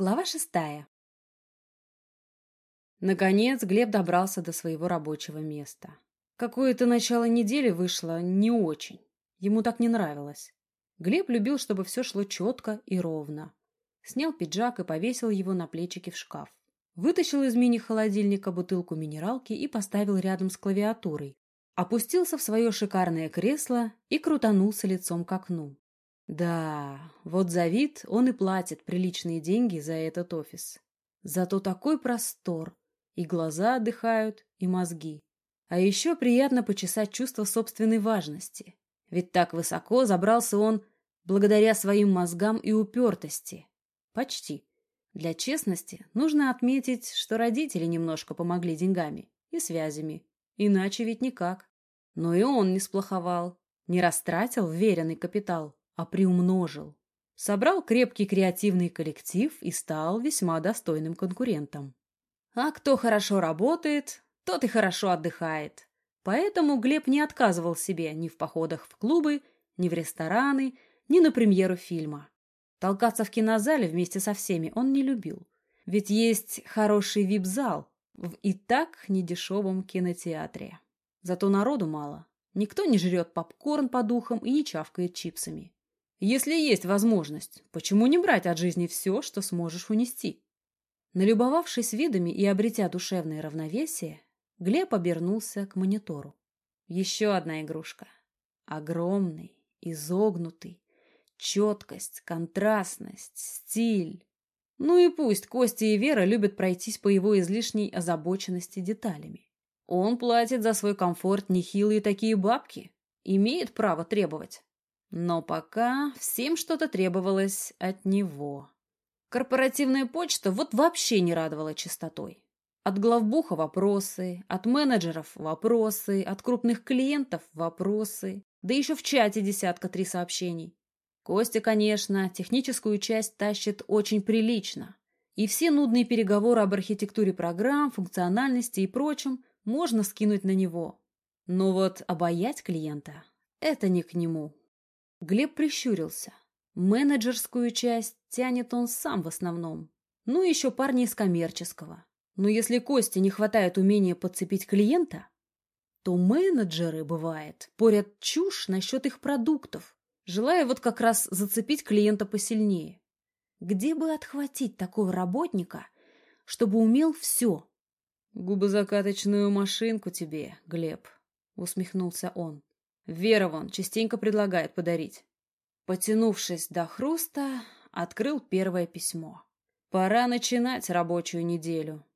Глава шестая. Наконец Глеб добрался до своего рабочего места. Какое-то начало недели вышло не очень. Ему так не нравилось. Глеб любил, чтобы все шло четко и ровно. Снял пиджак и повесил его на плечики в шкаф. Вытащил из мини-холодильника бутылку минералки и поставил рядом с клавиатурой. Опустился в свое шикарное кресло и крутанулся лицом к окну. Да, вот за вид он и платит приличные деньги за этот офис. Зато такой простор. И глаза отдыхают, и мозги. А еще приятно почесать чувство собственной важности. Ведь так высоко забрался он благодаря своим мозгам и упертости. Почти. Для честности нужно отметить, что родители немножко помогли деньгами и связями. Иначе ведь никак. Но и он не сплоховал, не растратил вверенный капитал а приумножил. Собрал крепкий креативный коллектив и стал весьма достойным конкурентом. А кто хорошо работает, тот и хорошо отдыхает. Поэтому Глеб не отказывал себе ни в походах в клубы, ни в рестораны, ни на премьеру фильма. Толкаться в кинозале вместе со всеми он не любил. Ведь есть хороший вип-зал в и так недешевом кинотеатре. Зато народу мало. Никто не жрет попкорн по духам и не чавкает чипсами. Если есть возможность, почему не брать от жизни все, что сможешь унести? Налюбовавшись видами и обретя душевное равновесие, Глеб обернулся к монитору. Еще одна игрушка. Огромный, изогнутый, четкость, контрастность, стиль. Ну и пусть Костя и Вера любят пройтись по его излишней озабоченности деталями. Он платит за свой комфорт нехилые такие бабки. Имеет право требовать. Но пока всем что-то требовалось от него. Корпоративная почта вот вообще не радовала чистотой. От главбуха вопросы, от менеджеров вопросы, от крупных клиентов вопросы, да еще в чате десятка три сообщений. Костя, конечно, техническую часть тащит очень прилично. И все нудные переговоры об архитектуре программ, функциональности и прочем можно скинуть на него. Но вот обаять клиента – это не к нему. Глеб прищурился. Менеджерскую часть тянет он сам в основном. Ну, еще парни из коммерческого. Но если Косте не хватает умения подцепить клиента, то менеджеры, бывает, порят чушь насчет их продуктов, желая вот как раз зацепить клиента посильнее. Где бы отхватить такого работника, чтобы умел все? «Губозакаточную машинку тебе, Глеб», — усмехнулся он. Вера вон частенько предлагает подарить. Потянувшись до хруста, открыл первое письмо. Пора начинать рабочую неделю.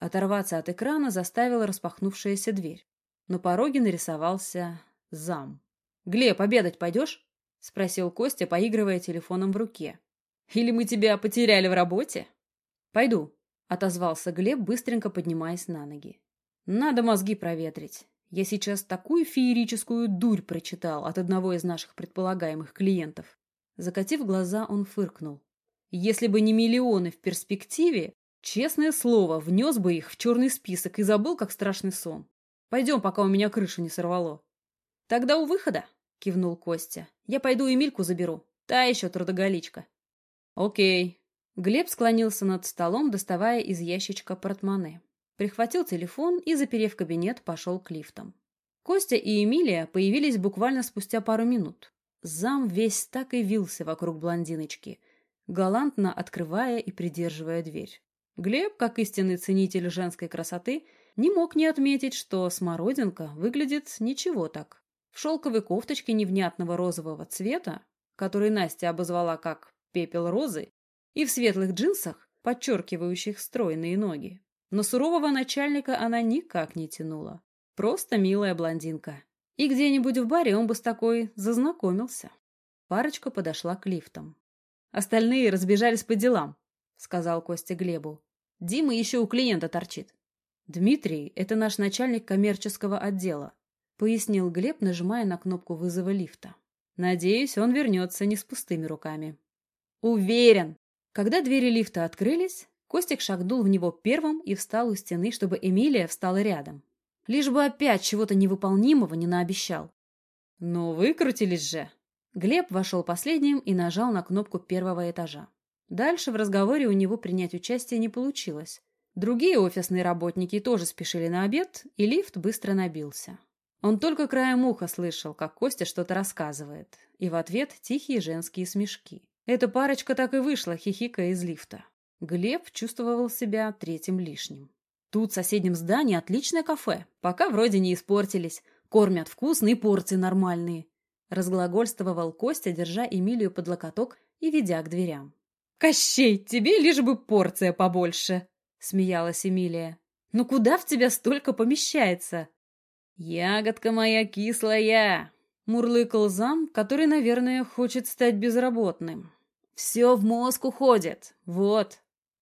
Оторваться от экрана заставила распахнувшаяся дверь. На пороге нарисовался зам. «Глеб, обедать пойдешь?» — спросил Костя, поигрывая телефоном в руке. «Или мы тебя потеряли в работе?» «Пойду», — отозвался Глеб, быстренько поднимаясь на ноги. «Надо мозги проветрить. Я сейчас такую феерическую дурь прочитал от одного из наших предполагаемых клиентов. Закатив глаза, он фыркнул. Если бы не миллионы в перспективе, честное слово, внес бы их в черный список и забыл, как страшный сон. Пойдем, пока у меня крышу не сорвало. Тогда у выхода, кивнул Костя. Я пойду Эмильку заберу. Та еще трудоголичка. Окей. Глеб склонился над столом, доставая из ящичка портмоне. Прихватил телефон и, заперев кабинет, пошел к лифтам. Костя и Эмилия появились буквально спустя пару минут. Зам весь так и вился вокруг блондиночки, галантно открывая и придерживая дверь. Глеб, как истинный ценитель женской красоты, не мог не отметить, что смородинка выглядит ничего так. В шелковой кофточке невнятного розового цвета, который Настя обозвала как «пепел розы», и в светлых джинсах, подчеркивающих стройные ноги. Но сурового начальника она никак не тянула. Просто милая блондинка. И где-нибудь в баре он бы с такой зазнакомился. Парочка подошла к лифтам. Остальные разбежались по делам, сказал Костя Глебу. Дима еще у клиента торчит. Дмитрий – это наш начальник коммерческого отдела, пояснил Глеб, нажимая на кнопку вызова лифта. Надеюсь, он вернется не с пустыми руками. Уверен. Когда двери лифта открылись, Костик шагнул в него первым и встал у стены, чтобы Эмилия встала рядом. Лишь бы опять чего-то невыполнимого не наобещал. «Ну, выкрутились же!» Глеб вошел последним и нажал на кнопку первого этажа. Дальше в разговоре у него принять участие не получилось. Другие офисные работники тоже спешили на обед, и лифт быстро набился. Он только краем уха слышал, как Костя что-то рассказывает, и в ответ тихие женские смешки. Эта парочка так и вышла, хихикая из лифта. Глеб чувствовал себя третьим лишним. Тут в соседнем здании отличное кафе, пока вроде не испортились. Кормят вкусные порции нормальные. Разглагольствовал Костя, держа Эмилию под локоток и ведя к дверям. «Кощей, тебе лишь бы порция побольше!» — смеялась Эмилия. «Ну куда в тебя столько помещается?» «Ягодка моя кислая!» — мурлыкал зам, который, наверное, хочет стать безработным. «Все в мозг уходит. Вот!»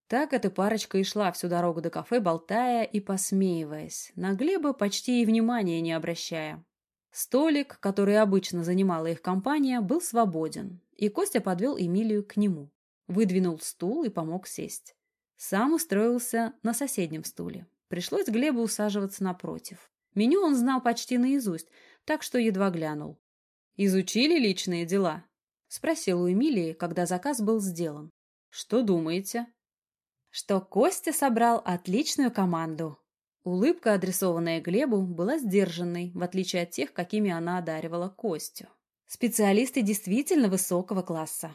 Так эта парочка и шла всю дорогу до кафе, болтая и посмеиваясь, на Глеба почти и внимания не обращая. Столик, который обычно занимала их компания, был свободен, и Костя подвел Эмилию к нему. Выдвинул стул и помог сесть. Сам устроился на соседнем стуле. Пришлось Глебу усаживаться напротив. Меню он знал почти наизусть, так что едва глянул. «Изучили личные дела?» — спросил у Эмилии, когда заказ был сделан. «Что думаете?» Что Костя собрал отличную команду. Улыбка, адресованная Глебу, была сдержанной, в отличие от тех, какими она одаривала Костю. Специалисты действительно высокого класса.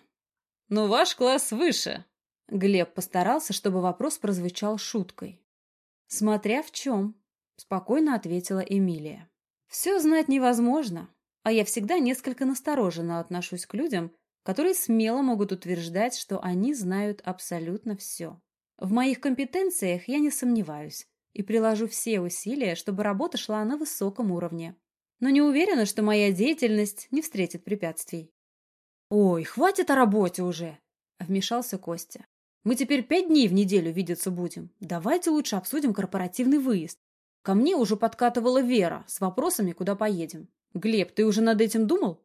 «Но ваш класс выше!» Глеб постарался, чтобы вопрос прозвучал шуткой. «Смотря в чем», — спокойно ответила Эмилия. «Все знать невозможно, а я всегда несколько настороженно отношусь к людям, которые смело могут утверждать, что они знают абсолютно все. В моих компетенциях я не сомневаюсь и приложу все усилия, чтобы работа шла на высоком уровне. Но не уверена, что моя деятельность не встретит препятствий. «Ой, хватит о работе уже!» — вмешался Костя. «Мы теперь пять дней в неделю видеться будем. Давайте лучше обсудим корпоративный выезд. Ко мне уже подкатывала Вера с вопросами, куда поедем. Глеб, ты уже над этим думал?»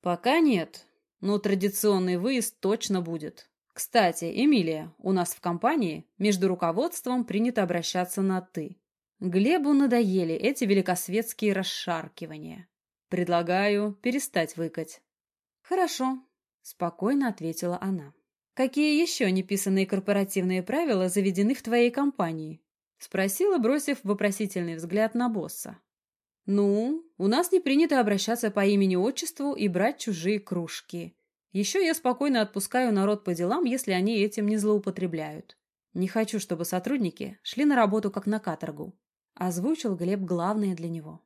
«Пока нет, но традиционный выезд точно будет. Кстати, Эмилия, у нас в компании между руководством принято обращаться на «ты». Глебу надоели эти великосветские расшаркивания. Предлагаю перестать выкать. Хорошо, спокойно ответила она. Какие еще неписанные корпоративные правила заведены в твоей компании? Спросила, бросив вопросительный взгляд на босса. Ну, у нас не принято обращаться по имени-отчеству и брать чужие кружки. Еще я спокойно отпускаю народ по делам, если они этим не злоупотребляют. Не хочу, чтобы сотрудники шли на работу как на каторгу. Озвучил Глеб главное для него.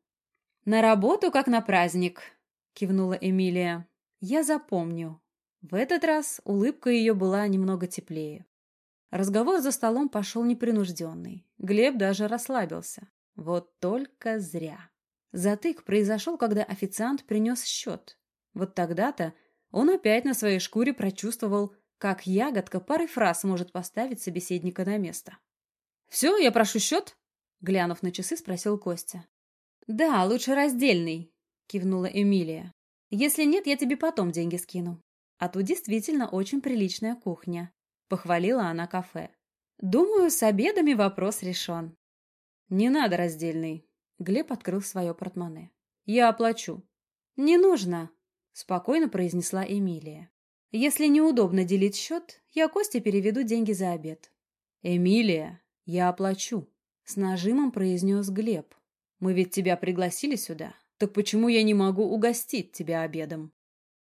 «На работу как на праздник», — кивнула Эмилия. «Я запомню». В этот раз улыбка ее была немного теплее. Разговор за столом пошел непринужденный. Глеб даже расслабился. Вот только зря. Затык произошел, когда официант принес счет. Вот тогда-то он опять на своей шкуре прочувствовал, как ягодка парой фраз может поставить собеседника на место. «Все, я прошу счет?» Глянув на часы, спросил Костя. «Да, лучше раздельный», — кивнула Эмилия. «Если нет, я тебе потом деньги скину. А тут действительно очень приличная кухня», — похвалила она кафе. «Думаю, с обедами вопрос решен». «Не надо раздельный», — Глеб открыл свое портмоне. «Я оплачу». «Не нужно», — спокойно произнесла Эмилия. «Если неудобно делить счет, я Косте переведу деньги за обед». «Эмилия, я оплачу», — с нажимом произнес Глеб. «Мы ведь тебя пригласили сюда, так почему я не могу угостить тебя обедом?»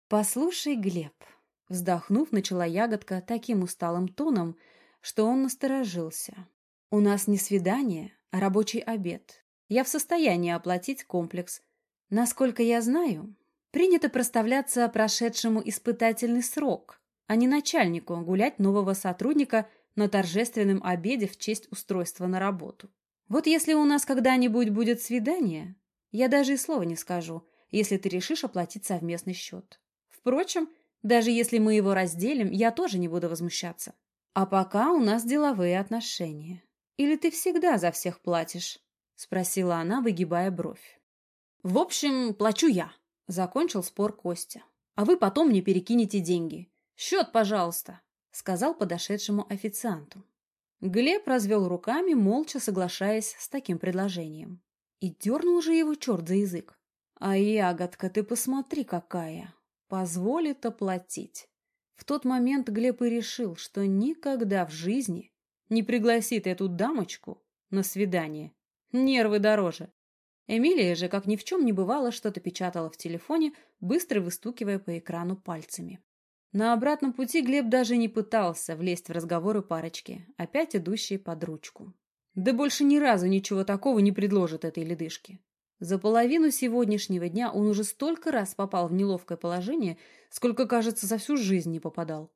«Послушай, Глеб», — вздохнув, начала ягодка таким усталым тоном, что он насторожился. «У нас не свидание, а рабочий обед. Я в состоянии оплатить комплекс. Насколько я знаю, Принято проставляться прошедшему испытательный срок, а не начальнику гулять нового сотрудника на торжественном обеде в честь устройства на работу. Вот если у нас когда-нибудь будет свидание, я даже и слова не скажу, если ты решишь оплатить совместный счет. Впрочем, даже если мы его разделим, я тоже не буду возмущаться. А пока у нас деловые отношения. Или ты всегда за всех платишь? Спросила она, выгибая бровь. В общем, плачу я, Закончил спор Костя. «А вы потом мне перекинете деньги. Счет, пожалуйста», — сказал подошедшему официанту. Глеб развел руками, молча соглашаясь с таким предложением. И дернул же его черт за язык. «А ягодка, ты посмотри какая! Позволит оплатить. В тот момент Глеб и решил, что никогда в жизни не пригласит эту дамочку на свидание. Нервы дороже. Эмилия же, как ни в чем не бывало, что-то печатала в телефоне, быстро выстукивая по экрану пальцами. На обратном пути Глеб даже не пытался влезть в разговоры парочки, опять идущие под ручку. Да больше ни разу ничего такого не предложит этой ледышке. За половину сегодняшнего дня он уже столько раз попал в неловкое положение, сколько, кажется, за всю жизнь не попадал.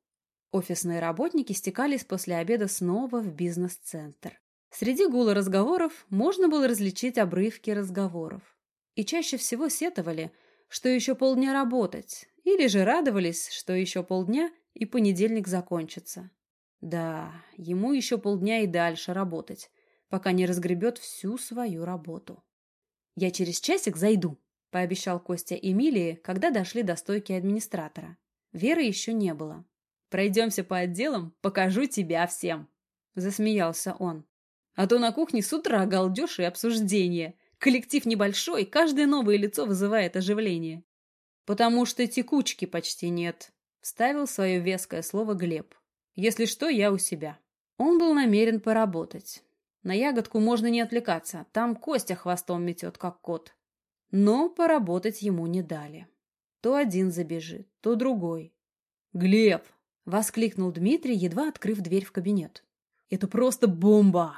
Офисные работники стекались после обеда снова в бизнес-центр. Среди гула разговоров можно было различить обрывки разговоров. И чаще всего сетовали, что еще полдня работать, или же радовались, что еще полдня и понедельник закончится. Да, ему еще полдня и дальше работать, пока не разгребет всю свою работу. «Я через часик зайду», — пообещал Костя Эмилии, когда дошли до стойки администратора. Веры еще не было. «Пройдемся по отделам, покажу тебя всем», — засмеялся он. «А то на кухне с утра галдеж и обсуждение. Коллектив небольшой, каждое новое лицо вызывает оживление. «Потому что текучки почти нет», — вставил свое веское слово Глеб. «Если что, я у себя». Он был намерен поработать. На ягодку можно не отвлекаться, там Костя хвостом метет, как кот. Но поработать ему не дали. То один забежит, то другой. «Глеб!» — воскликнул Дмитрий, едва открыв дверь в кабинет. «Это просто бомба!»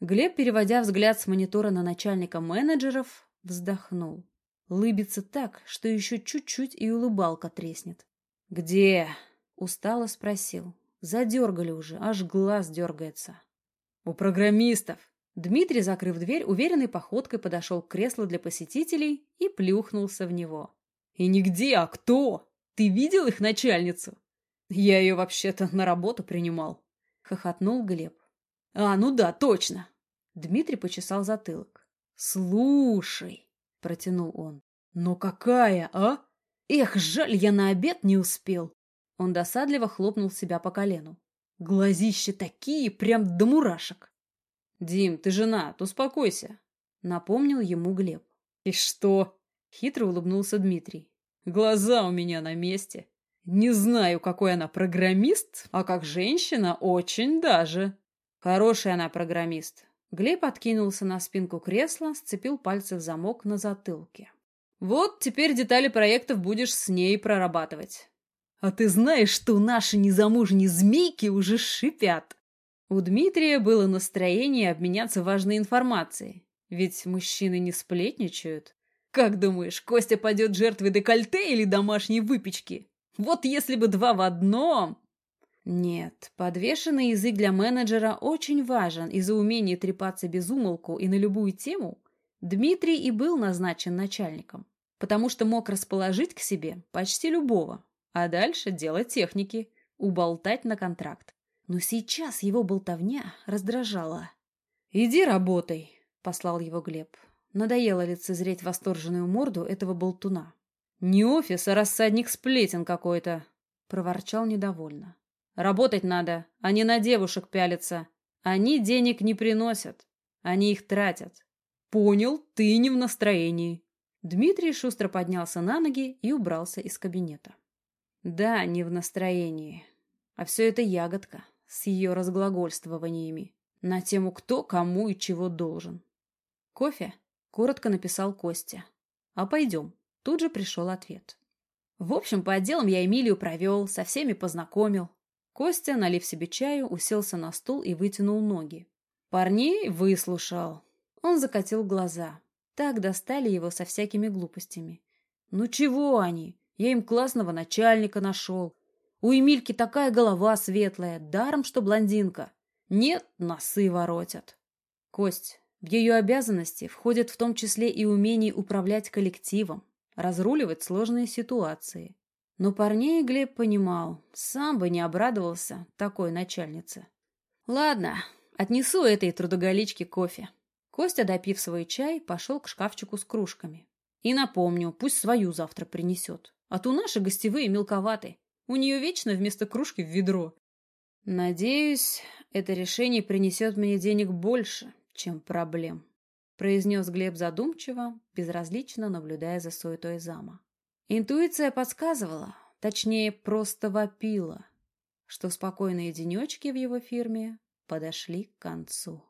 Глеб, переводя взгляд с монитора на начальника менеджеров, вздохнул. Лыбится так, что еще чуть-чуть и улыбалка треснет. «Где?» — устало спросил. Задергали уже, аж глаз дергается. «У программистов!» Дмитрий, закрыв дверь, уверенной походкой подошел к креслу для посетителей и плюхнулся в него. «И нигде, а кто? Ты видел их начальницу?» «Я ее вообще-то на работу принимал», — хохотнул Глеб. «А, ну да, точно!» Дмитрий почесал затылок. «Слушай!» — протянул он. «Но какая, а? Эх, жаль, я на обед не успел!» Он досадливо хлопнул себя по колену. «Глазища такие, прям до мурашек!» «Дим, ты женат, успокойся!» — напомнил ему Глеб. «И что?» — хитро улыбнулся Дмитрий. «Глаза у меня на месте. Не знаю, какой она программист, а как женщина очень даже. Хорошая она программист, Глеб откинулся на спинку кресла, сцепил пальцы в замок на затылке. «Вот теперь детали проектов будешь с ней прорабатывать». «А ты знаешь, что наши незамужние змейки уже шипят?» У Дмитрия было настроение обменяться важной информацией, ведь мужчины не сплетничают. «Как думаешь, Костя пойдет жертвой декольте или домашней выпечки? Вот если бы два в одном!» Нет, подвешенный язык для менеджера очень важен из-за умения трепаться без умолку и на любую тему. Дмитрий и был назначен начальником, потому что мог расположить к себе почти любого, а дальше дело техники, уболтать на контракт. Но сейчас его болтовня раздражала. «Иди работай», — послал его Глеб. Надоело лицезреть восторженную морду этого болтуна. «Не офис, а рассадник сплетен какой-то», — проворчал недовольно. Работать надо, а не на девушек пялиться. Они денег не приносят. Они их тратят. Понял, ты не в настроении. Дмитрий шустро поднялся на ноги и убрался из кабинета. Да, не в настроении. А все это ягодка с ее разглагольствованиями на тему кто, кому и чего должен. Кофе? Коротко написал Костя. А пойдем. Тут же пришел ответ. В общем, по отделам я Эмилию провел, со всеми познакомил. Костя, налив себе чаю, уселся на стул и вытянул ноги. Парней выслушал. Он закатил глаза. Так достали его со всякими глупостями. Ну чего они? Я им классного начальника нашел. У Эмильки такая голова светлая, даром что блондинка. Нет, носы воротят. Кость, в ее обязанности входит в том числе и умение управлять коллективом, разруливать сложные ситуации. Но парней Глеб понимал, сам бы не обрадовался такой начальнице. «Ладно, отнесу этой трудоголичке кофе». Костя, допив свой чай, пошел к шкафчику с кружками. «И напомню, пусть свою завтра принесет. А то наши гостевые мелковаты. У нее вечно вместо кружки в ведро». «Надеюсь, это решение принесет мне денег больше, чем проблем», произнес Глеб задумчиво, безразлично наблюдая за суетой зама. Интуиция подсказывала, точнее, просто вопила, что спокойные денечки в его фирме подошли к концу.